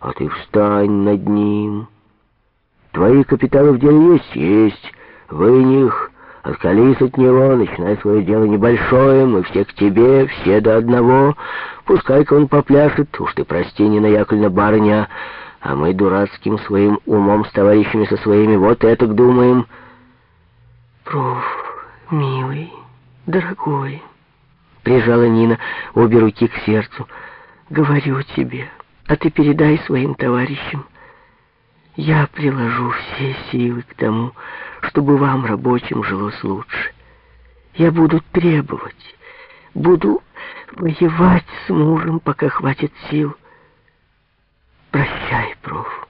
А ты встань над ним. Твои капиталы в деле есть? Есть. Вы них, откались от него, начинай свое дело небольшое, мы все к тебе, все до одного. Пускай-ка он попляшет, уж ты прости, Нина Яковлевна, барыня, а мы дурацким своим умом с товарищами со своими вот это думаем. Проф, милый, дорогой, прижала Нина обе руки к сердцу. Говорю тебе, а ты передай своим товарищам. Я приложу все силы к тому, чтобы вам, рабочим, жилось лучше. Я буду требовать, буду воевать с мужем, пока хватит сил. Прощай, проф.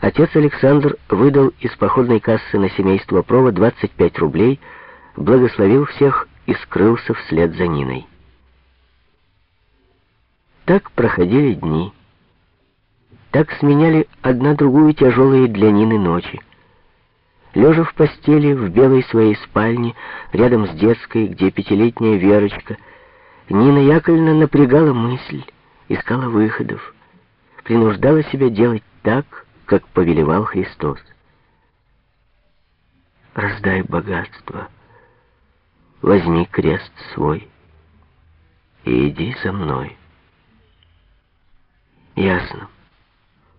Отец Александр выдал из походной кассы на семейство Прова 25 рублей, благословил всех и скрылся вслед за Ниной. Так проходили дни. Так сменяли одна другую тяжелые для Нины ночи. Лежа в постели в белой своей спальне, рядом с детской, где пятилетняя Верочка, Нина Яковлевна напрягала мысль, искала выходов, принуждала себя делать так, как повелевал Христос. «Раздай богатство, возьми крест свой и иди за мной». Ясно,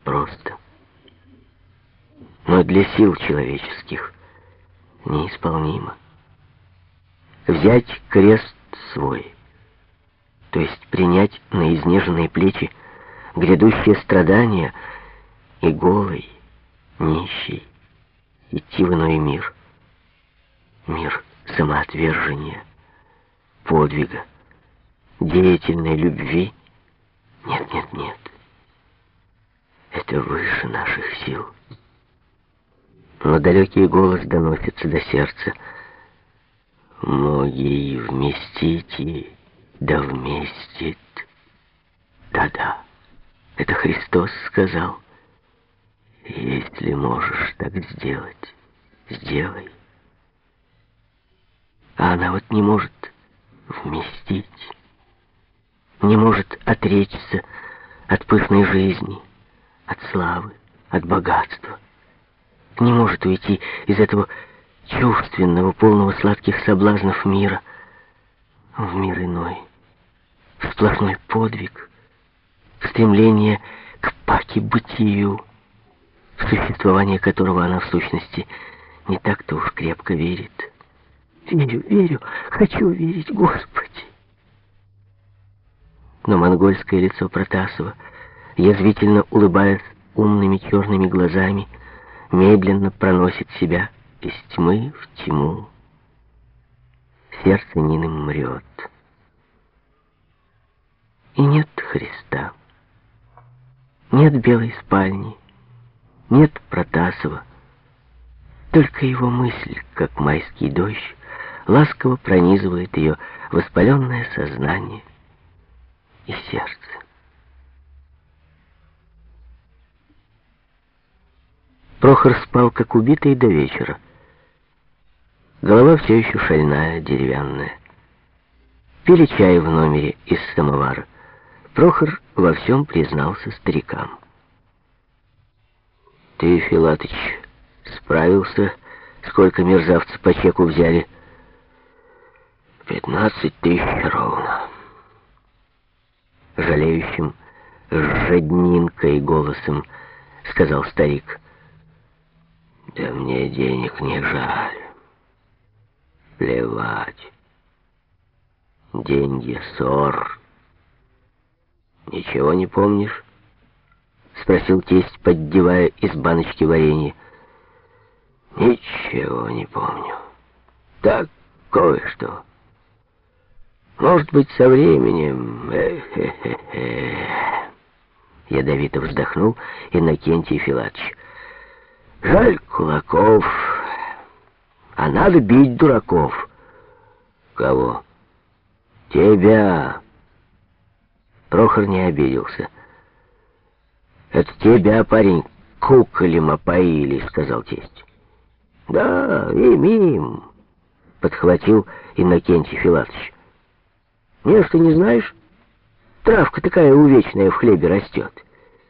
просто. Но для сил человеческих неисполнимо. Взять крест свой, то есть принять на изнеженные плечи грядущее страдания и голый, нищий, идти в иной мир. Мир самоотвержения, подвига, деятельной любви. Нет, нет, нет. Это выше наших сил. Но далекий голос доносится до сердца. Многие вместите, да вместит. Да-да, это Христос сказал. Если можешь так сделать, сделай. А она вот не может вместить, не может отречься от пышной жизни, от славы, от богатства. Не может уйти из этого чувственного, полного сладких соблазнов мира в мир иной, в сплошной подвиг, в стремление к паки-бытию, в существование которого она в сущности не так-то уж крепко верит. Верю, верю, хочу верить, Господи. Но монгольское лицо Протасова — язвительно улыбаясь умными черными глазами, медленно проносит себя из тьмы в тьму. Сердце Нины мрет. И нет Христа. Нет белой спальни, нет Протасова. Только его мысль, как майский дождь, ласково пронизывает ее воспаленное сознание и сердце. Прохор спал, как убитый, до вечера. Голова все еще шальная, деревянная. Пили чай в номере из самовара. Прохор во всем признался старикам. «Ты, Филатыч, справился? Сколько мерзавцев по чеку взяли?» «Пятнадцать тысяч ровно». Жалеющим, с жаднинкой голосом сказал старик. Да мне денег не жаль. Плевать. Деньги ссор. Ничего не помнишь? Спросил тесть, поддевая из баночки варенье. Ничего не помню. Так, кое-что. Может быть, со временем... Ядовито вздохнул Иннокентий Филатович. Жаль кулаков, а надо бить дураков. Кого? Тебя. Прохор не обиделся. Это тебя, парень, куколем опоили, сказал тесть. Да, имеем, подхватил Иннокентий Филатович. Не, что не знаешь? травка такая увечная в хлебе растет.